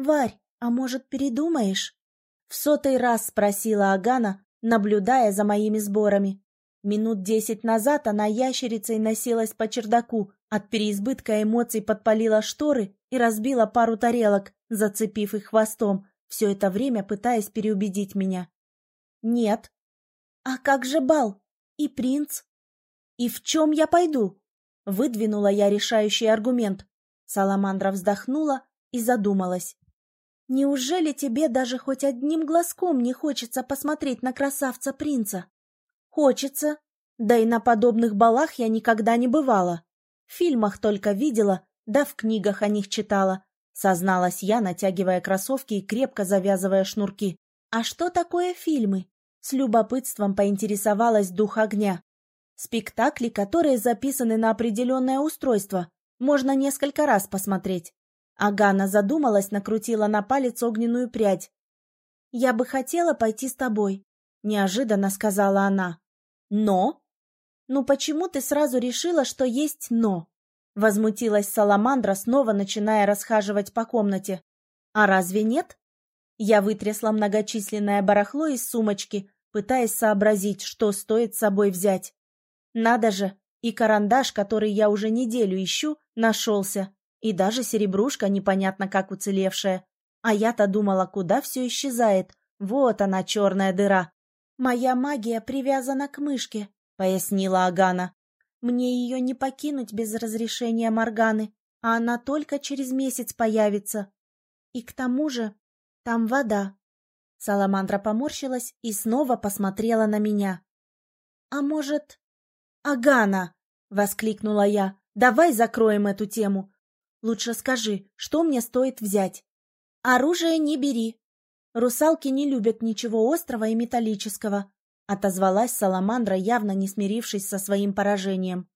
«Варь, а может, передумаешь?» В сотый раз спросила Агана, наблюдая за моими сборами. Минут десять назад она ящерицей носилась по чердаку, от переизбытка эмоций подпалила шторы и разбила пару тарелок, зацепив их хвостом, все это время пытаясь переубедить меня. «Нет». «А как же бал? И принц?» «И в чем я пойду?» Выдвинула я решающий аргумент. Саламандра вздохнула и задумалась. «Неужели тебе даже хоть одним глазком не хочется посмотреть на красавца-принца?» «Хочется. Да и на подобных балах я никогда не бывала. В фильмах только видела, да в книгах о них читала. Созналась я, натягивая кроссовки и крепко завязывая шнурки. «А что такое фильмы?» С любопытством поинтересовалась дух огня. Спектакли, которые записаны на определенное устройство, можно несколько раз посмотреть. Агана задумалась, накрутила на палец огненную прядь. «Я бы хотела пойти с тобой», — неожиданно сказала она. «Но?» «Ну почему ты сразу решила, что есть «но»?» Возмутилась Саламандра, снова начиная расхаживать по комнате. «А разве нет?» Я вытрясла многочисленное барахло из сумочки, пытаясь сообразить, что стоит с собой взять. Надо же, и карандаш, который я уже неделю ищу, нашелся, и даже серебрушка непонятно как уцелевшая. А я-то думала, куда все исчезает. Вот она, черная дыра. «Моя магия привязана к мышке», — пояснила Агана. Мне ее не покинуть без разрешения Морганы, а она только через месяц появится. И к тому же там вода. Саламандра поморщилась и снова посмотрела на меня. «А может...» «Агана!» — воскликнула я. «Давай закроем эту тему. Лучше скажи, что мне стоит взять?» «Оружие не бери. Русалки не любят ничего острого и металлического отозвалась Саламандра, явно не смирившись со своим поражением.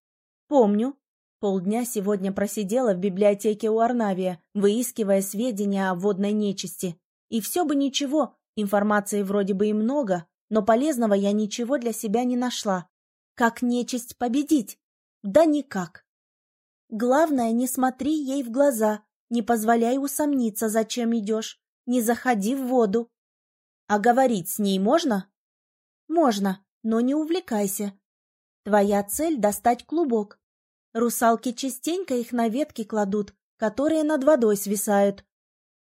Помню. Полдня сегодня просидела в библиотеке у Арнавия, выискивая сведения о водной нечисти. И все бы ничего, информации вроде бы и много, но полезного я ничего для себя не нашла. Как нечисть победить? Да никак. Главное, не смотри ей в глаза, не позволяй усомниться, зачем идешь, не заходи в воду. А говорить с ней можно? Можно, но не увлекайся. Твоя цель — достать клубок. Русалки частенько их на ветки кладут, которые над водой свисают.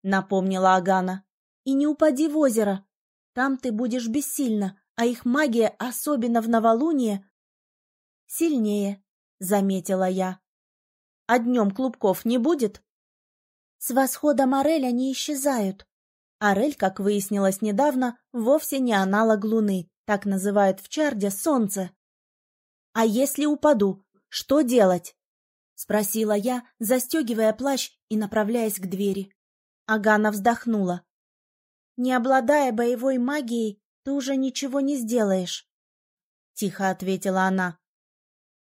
Напомнила Агана. И не упади в озеро. Там ты будешь бессильна, а их магия, особенно в новолуние, сильнее, заметила я. А днем клубков не будет? С восходом Орель они исчезают. Орель, как выяснилось недавно, вовсе не аналог Луны. Так называют в Чарде солнце. «А если упаду, что делать?» — спросила я, застегивая плащ и направляясь к двери. Агана вздохнула. «Не обладая боевой магией, ты уже ничего не сделаешь», — тихо ответила она.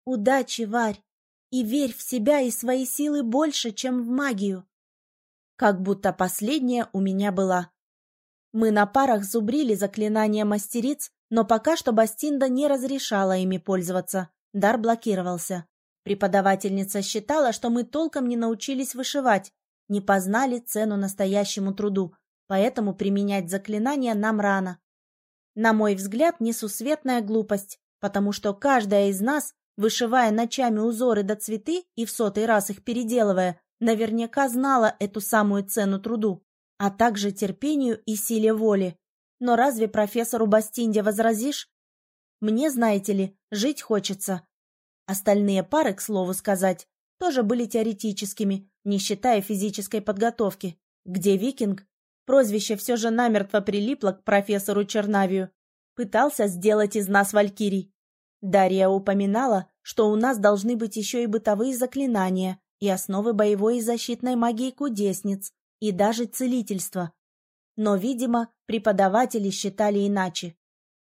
«Удачи, Варь, и верь в себя и свои силы больше, чем в магию». Как будто последняя у меня была. Мы на парах зубрили заклинания мастериц, но пока что Бастинда не разрешала ими пользоваться. Дар блокировался. Преподавательница считала, что мы толком не научились вышивать, не познали цену настоящему труду, поэтому применять заклинания нам рано. На мой взгляд, несусветная глупость, потому что каждая из нас, вышивая ночами узоры до цветы и в сотый раз их переделывая, наверняка знала эту самую цену труду, а также терпению и силе воли. Но разве профессору Бастинде возразишь? Мне, знаете ли, жить хочется. Остальные пары, к слову сказать, тоже были теоретическими, не считая физической подготовки. Где викинг? Прозвище все же намертво прилипло к профессору Чернавию. Пытался сделать из нас валькирий. Дарья упоминала, что у нас должны быть еще и бытовые заклинания, и основы боевой и защитной магии кудесниц, и даже целительство. Но, видимо, преподаватели считали иначе.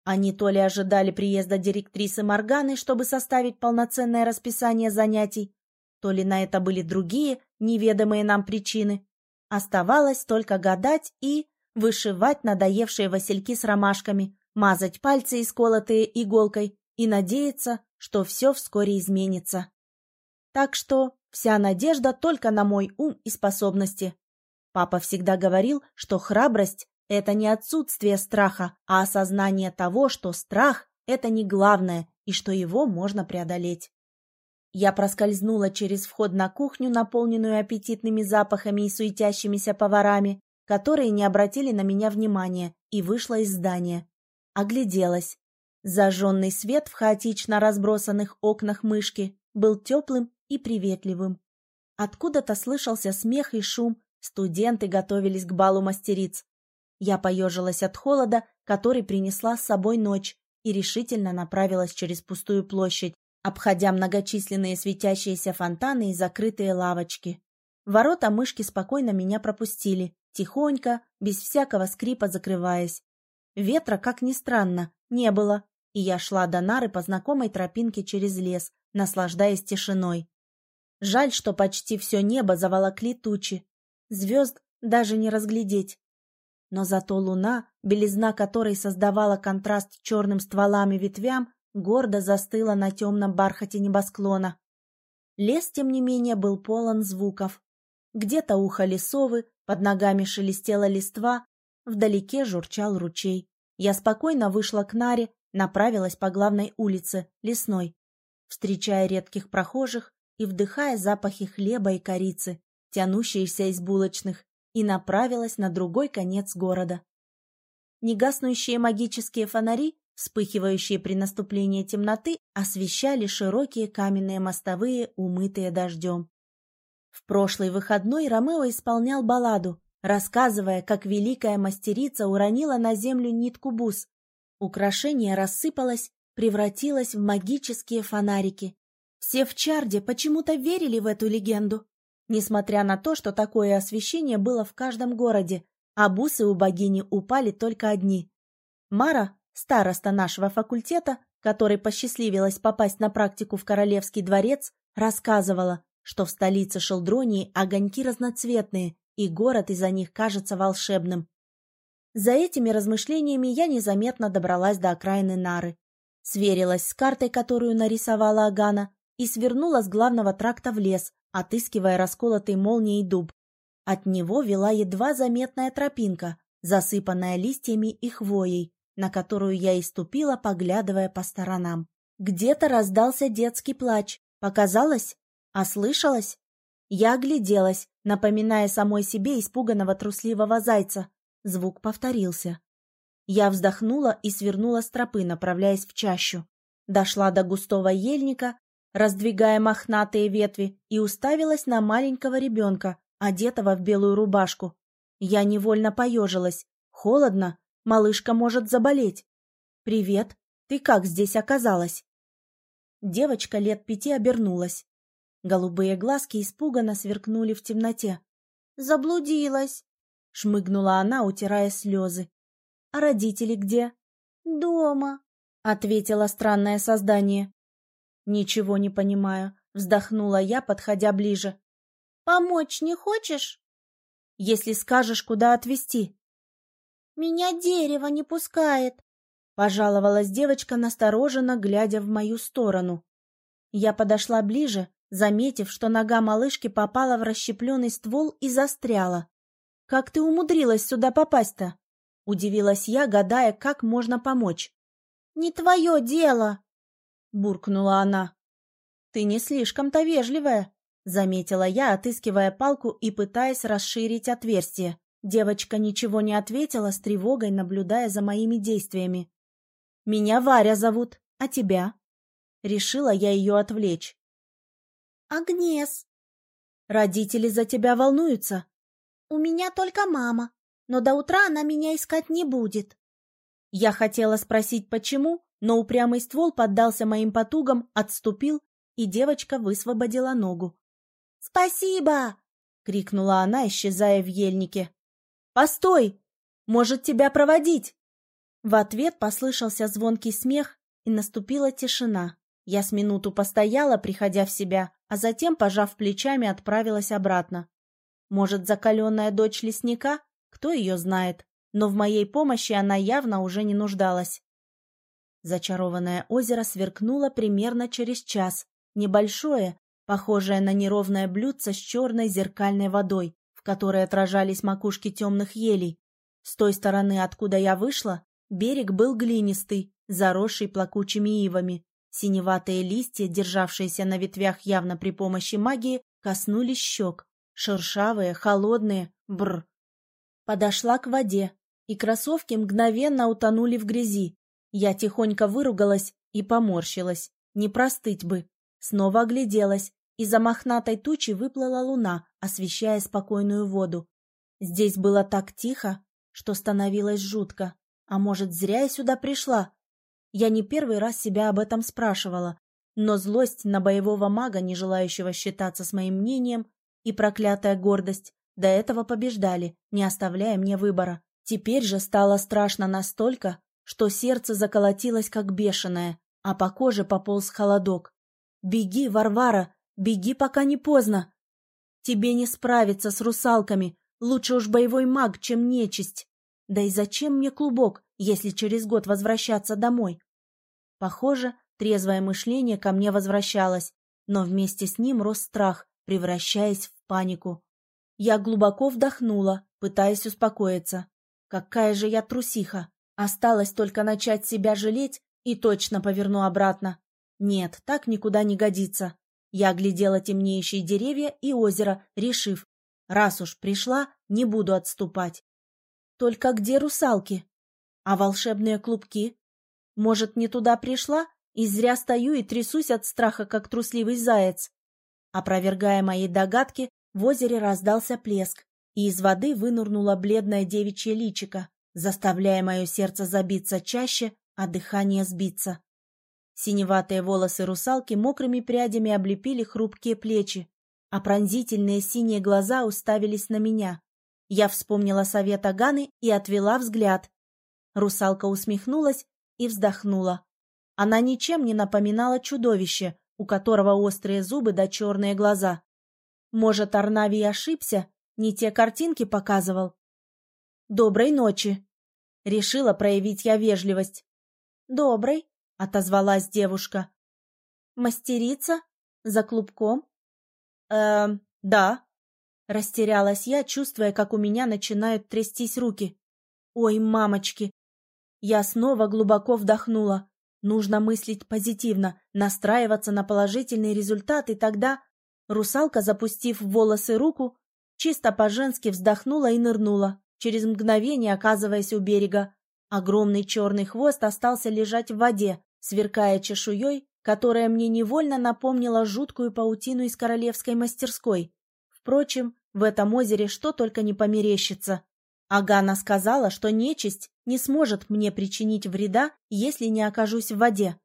Они то ли ожидали приезда директрисы Морганы, чтобы составить полноценное расписание занятий, то ли на это были другие, неведомые нам причины. Оставалось только гадать и вышивать надоевшие васильки с ромашками, мазать пальцы, исколотые иголкой, и надеяться, что все вскоре изменится. Так что вся надежда только на мой ум и способности. Папа всегда говорил, что храбрость – это не отсутствие страха, а осознание того, что страх – это не главное и что его можно преодолеть. Я проскользнула через вход на кухню, наполненную аппетитными запахами и суетящимися поварами, которые не обратили на меня внимания, и вышла из здания. Огляделась. Зажженный свет в хаотично разбросанных окнах мышки был теплым и приветливым. Откуда-то слышался смех и шум, студенты готовились к балу мастериц. Я поежилась от холода, который принесла с собой ночь, и решительно направилась через пустую площадь, обходя многочисленные светящиеся фонтаны и закрытые лавочки. Ворота мышки спокойно меня пропустили, тихонько, без всякого скрипа закрываясь. Ветра, как ни странно, не было, и я шла до нары по знакомой тропинке через лес, наслаждаясь тишиной. Жаль, что почти все небо заволокли тучи. Звезд даже не разглядеть. Но зато луна, белизна которой создавала контраст черным стволам и ветвям, гордо застыла на темном бархате небосклона. Лес, тем не менее, был полон звуков. Где-то ухали совы, под ногами шелестела листва, вдалеке журчал ручей. Я спокойно вышла к Наре, направилась по главной улице, лесной, встречая редких прохожих и вдыхая запахи хлеба и корицы, тянущиеся из булочных, и направилась на другой конец города. Негаснущие магические фонари вспыхивающие при наступлении темноты, освещали широкие каменные мостовые, умытые дождем. В прошлый выходной Ромео исполнял балладу, рассказывая, как великая мастерица уронила на землю нитку бус. Украшение рассыпалось, превратилось в магические фонарики. Все в Чарде почему-то верили в эту легенду, несмотря на то, что такое освещение было в каждом городе, а бусы у богини упали только одни. Мара, староста нашего факультета, которой посчастливилось попасть на практику в Королевский дворец, рассказывала, что в столице Шелдронии огоньки разноцветные, и город из-за них кажется волшебным. За этими размышлениями я незаметно добралась до окраины Нары, сверилась с картой, которую нарисовала Агана, и свернула с главного тракта в лес, отыскивая расколотый молнией дуб. От него вела едва заметная тропинка, засыпанная листьями и хвоей, на которую я и ступила, поглядывая по сторонам. Где-то раздался детский плач. Показалось? Ослышалось? Я огляделась, напоминая самой себе испуганного трусливого зайца. Звук повторился. Я вздохнула и свернула с тропы, направляясь в чащу. Дошла до густого ельника, раздвигая мохнатые ветви, и уставилась на маленького ребенка, одетого в белую рубашку. Я невольно поежилась. Холодно, Малышка может заболеть. Привет. Ты как здесь оказалась? Девочка лет пяти обернулась. Голубые глазки испуганно сверкнули в темноте. Заблудилась, шмыгнула она, утирая слезы. А родители где? Дома, ответила странное создание. Ничего не понимаю, вздохнула я, подходя ближе. Помочь не хочешь? Если скажешь, куда отвезти. Меня дерево не пускает, пожаловалась девочка настороженно, глядя в мою сторону. Я подошла ближе, заметив, что нога малышки попала в расщепленный ствол и застряла. Как ты умудрилась сюда попасть-то? удивилась я, гадая, как можно помочь. Не твое дело, буркнула она. Ты не слишком-то вежливая, заметила я, отыскивая палку и пытаясь расширить отверстие. Девочка ничего не ответила, с тревогой наблюдая за моими действиями. «Меня Варя зовут, а тебя?» Решила я ее отвлечь. «Агнес». «Родители за тебя волнуются?» «У меня только мама, но до утра она меня искать не будет». Я хотела спросить, почему, но упрямый ствол поддался моим потугам, отступил, и девочка высвободила ногу. «Спасибо!» — крикнула она, исчезая в ельнике. Постой! Может, тебя проводить?» В ответ послышался звонкий смех, и наступила тишина. Я с минуту постояла, приходя в себя, а затем, пожав плечами, отправилась обратно. Может, закаленная дочь лесника? Кто ее знает? Но в моей помощи она явно уже не нуждалась. Зачарованное озеро сверкнуло примерно через час. Небольшое, похожее на неровное блюдце с черной зеркальной водой которой отражались макушки темных елей. С той стороны, откуда я вышла, берег был глинистый, заросший плакучими ивами. Синеватые листья, державшиеся на ветвях явно при помощи магии, коснулись щек. Шершавые, холодные, бр. Подошла к воде, и кроссовки мгновенно утонули в грязи. Я тихонько выругалась и поморщилась. Не простыть бы. Снова огляделась. Из-за мохнатой тучи выплыла луна, освещая спокойную воду. Здесь было так тихо, что становилось жутко. А может, зря я сюда пришла? Я не первый раз себя об этом спрашивала, но злость на боевого мага, не желающего считаться с моим мнением, и проклятая гордость до этого побеждали, не оставляя мне выбора. Теперь же стало страшно настолько, что сердце заколотилось как бешеное, а по коже пополз холодок. «Беги, Варвара, беги, пока не поздно! Тебе не справиться с русалками, лучше уж боевой маг, чем нечисть!» Да и зачем мне клубок, если через год возвращаться домой? Похоже, трезвое мышление ко мне возвращалось, но вместе с ним рос страх, превращаясь в панику. Я глубоко вдохнула, пытаясь успокоиться. Какая же я трусиха! Осталось только начать себя жалеть и точно поверну обратно. Нет, так никуда не годится. Я оглядела темнеющие деревья и озеро, решив, раз уж пришла, не буду отступать. Только где русалки? А волшебные клубки? Может, не туда пришла и зря стою и трясусь от страха, как трусливый заяц? Опровергая мои догадки, в озере раздался плеск, и из воды вынурнула бледное девичье личико, заставляя мое сердце забиться чаще, а дыхание сбиться. Синеватые волосы русалки мокрыми прядями облепили хрупкие плечи, а пронзительные синие глаза уставились на меня. Я вспомнила совет Аганы и отвела взгляд. Русалка усмехнулась и вздохнула. Она ничем не напоминала чудовище, у которого острые зубы да черные глаза. Может, Арнавий ошибся, не те картинки показывал? «Доброй ночи!» Решила проявить я вежливость. «Доброй!» — отозвалась девушка. «Мастерица? За клубком?» «Эм, да», Растерялась я, чувствуя, как у меня начинают трястись руки. Ой, мамочки! Я снова глубоко вдохнула. Нужно мыслить позитивно, настраиваться на положительный результат, и тогда... Русалка, запустив в волосы руку, чисто по-женски вздохнула и нырнула, через мгновение оказываясь у берега. Огромный черный хвост остался лежать в воде, сверкая чешуей, которая мне невольно напомнила жуткую паутину из королевской мастерской. Впрочем, в этом озере что только не померещится. Агана сказала, что нечисть не сможет мне причинить вреда, если не окажусь в воде.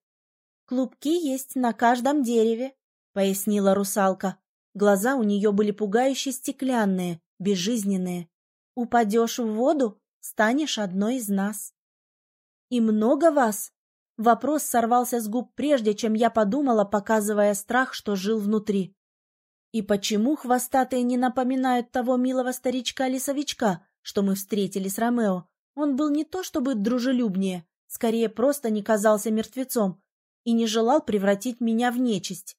«Клубки есть на каждом дереве», — пояснила русалка. Глаза у нее были пугающе стеклянные, безжизненные. «Упадешь в воду, станешь одной из нас». «И много вас?» Вопрос сорвался с губ прежде, чем я подумала, показывая страх, что жил внутри. И почему хвостатые не напоминают того милого старичка-лесовичка, что мы встретили с Ромео? Он был не то чтобы дружелюбнее, скорее просто не казался мертвецом и не желал превратить меня в нечисть.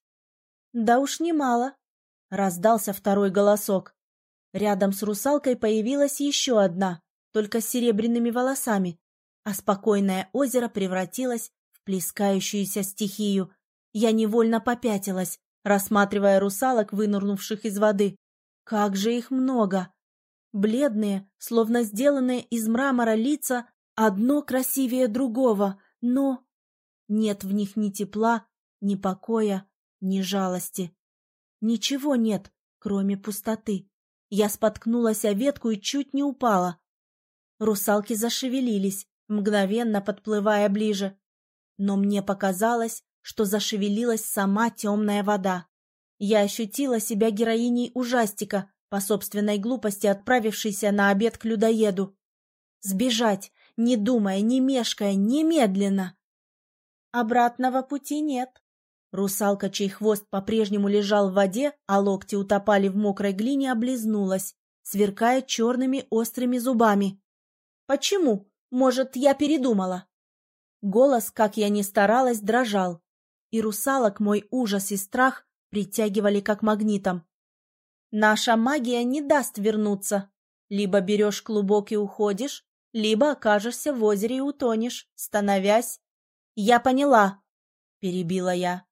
Да уж немало. Раздался второй голосок. Рядом с русалкой появилась еще одна, только с серебряными волосами, а спокойное озеро превратилось в плескающуюся стихию. Я невольно попятилась, рассматривая русалок, вынырнувших из воды. Как же их много! Бледные, словно сделанные из мрамора лица, одно красивее другого, но... Нет в них ни тепла, ни покоя, ни жалости. Ничего нет, кроме пустоты. Я споткнулась о ветку и чуть не упала. Русалки зашевелились, мгновенно подплывая ближе. Но мне показалось, что зашевелилась сама темная вода. Я ощутила себя героиней ужастика, по собственной глупости отправившейся на обед к людоеду. Сбежать, не думая, не мешкая, немедленно. Обратного пути нет. Русалка, чей хвост по-прежнему лежал в воде, а локти утопали в мокрой глине, облизнулась, сверкая черными острыми зубами. «Почему? Может, я передумала?» Голос, как я ни старалась, дрожал и русалок мой ужас и страх притягивали как магнитом. Наша магия не даст вернуться. Либо берешь клубок и уходишь, либо окажешься в озере и утонешь, становясь... Я поняла, — перебила я.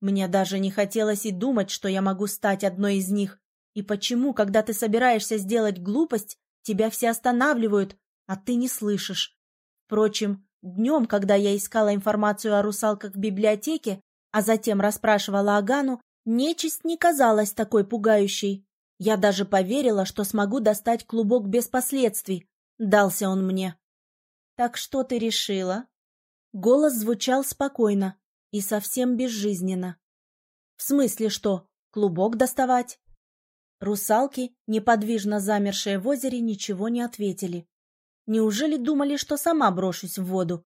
Мне даже не хотелось и думать, что я могу стать одной из них. И почему, когда ты собираешься сделать глупость, тебя все останавливают, а ты не слышишь? Впрочем, днем, когда я искала информацию о русалках в библиотеке, а затем расспрашивала Агану, нечисть не казалась такой пугающей. Я даже поверила, что смогу достать клубок без последствий. Дался он мне. «Так что ты решила?» Голос звучал спокойно и совсем безжизненно. «В смысле что? Клубок доставать?» Русалки, неподвижно замершие в озере, ничего не ответили. Неужели думали, что сама брошусь в воду?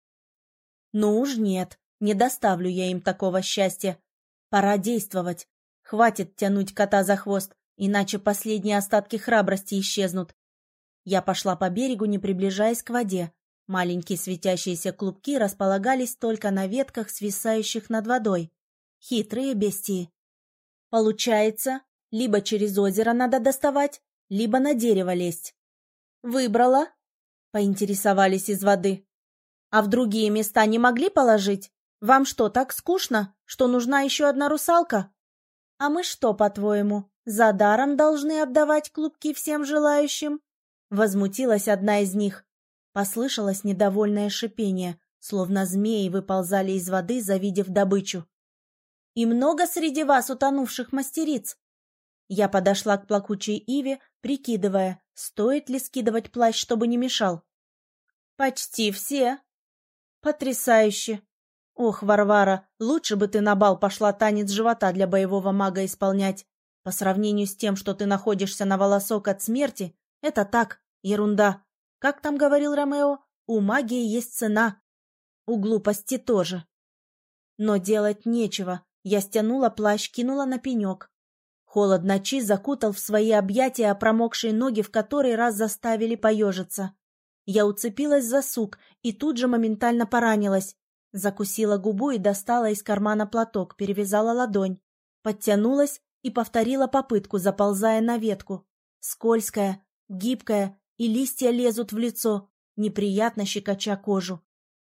Ну уж нет, не доставлю я им такого счастья. Пора действовать. Хватит тянуть кота за хвост, иначе последние остатки храбрости исчезнут. Я пошла по берегу, не приближаясь к воде. Маленькие светящиеся клубки располагались только на ветках, свисающих над водой. Хитрые бестии. Получается, либо через озеро надо доставать, либо на дерево лезть. Выбрала? Поинтересовались из воды. А в другие места не могли положить? Вам что, так скучно, что нужна еще одна русалка? А мы что, по-твоему, за даром должны отдавать клубки всем желающим? Возмутилась одна из них. Послышалось недовольное шипение, словно змеи выползали из воды, завидев добычу. «И много среди вас утонувших мастериц?» Я подошла к плакучей иве, прикидывая, стоит ли скидывать плащ, чтобы не мешал. «Почти все». «Потрясающе! Ох, Варвара, лучше бы ты на бал пошла танец живота для боевого мага исполнять. По сравнению с тем, что ты находишься на волосок от смерти, это так, ерунда. Как там говорил Ромео, у магии есть цена. У глупости тоже. Но делать нечего. Я стянула плащ, кинула на пенек. Холод ночи закутал в свои объятия, а промокшие ноги в который раз заставили поежиться. Я уцепилась за сук и тут же моментально поранилась. Закусила губу и достала из кармана платок, перевязала ладонь. Подтянулась и повторила попытку, заползая на ветку. Скользкая, гибкая, и листья лезут в лицо, неприятно щекоча кожу.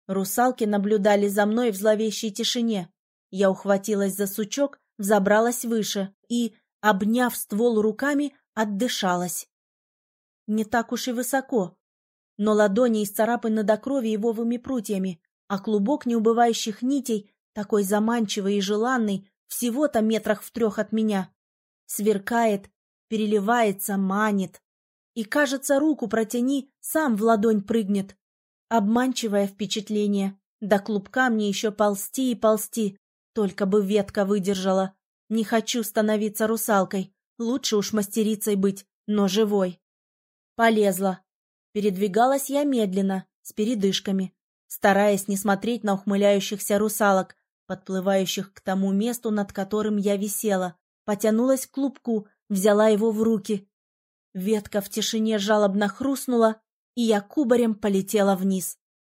Русалки наблюдали за мной в зловещей тишине. Я ухватилась за сучок, взобралась выше и, обняв ствол руками, отдышалась. Не так уж и высоко, но ладони исцарапаны до крови его прутьями, а клубок неубывающих нитей, такой заманчивый и желанный, всего-то метрах в трех от меня. Сверкает, переливается, манит. И, кажется, руку протяни, сам в ладонь прыгнет. Обманчивое впечатление. До клубка мне еще ползти и ползти. Только бы ветка выдержала. Не хочу становиться русалкой. Лучше уж мастерицей быть, но живой. Полезла. Передвигалась я медленно, с передышками стараясь не смотреть на ухмыляющихся русалок, подплывающих к тому месту, над которым я висела. Потянулась к клубку, взяла его в руки. Ветка в тишине жалобно хрустнула, и я кубарем полетела вниз.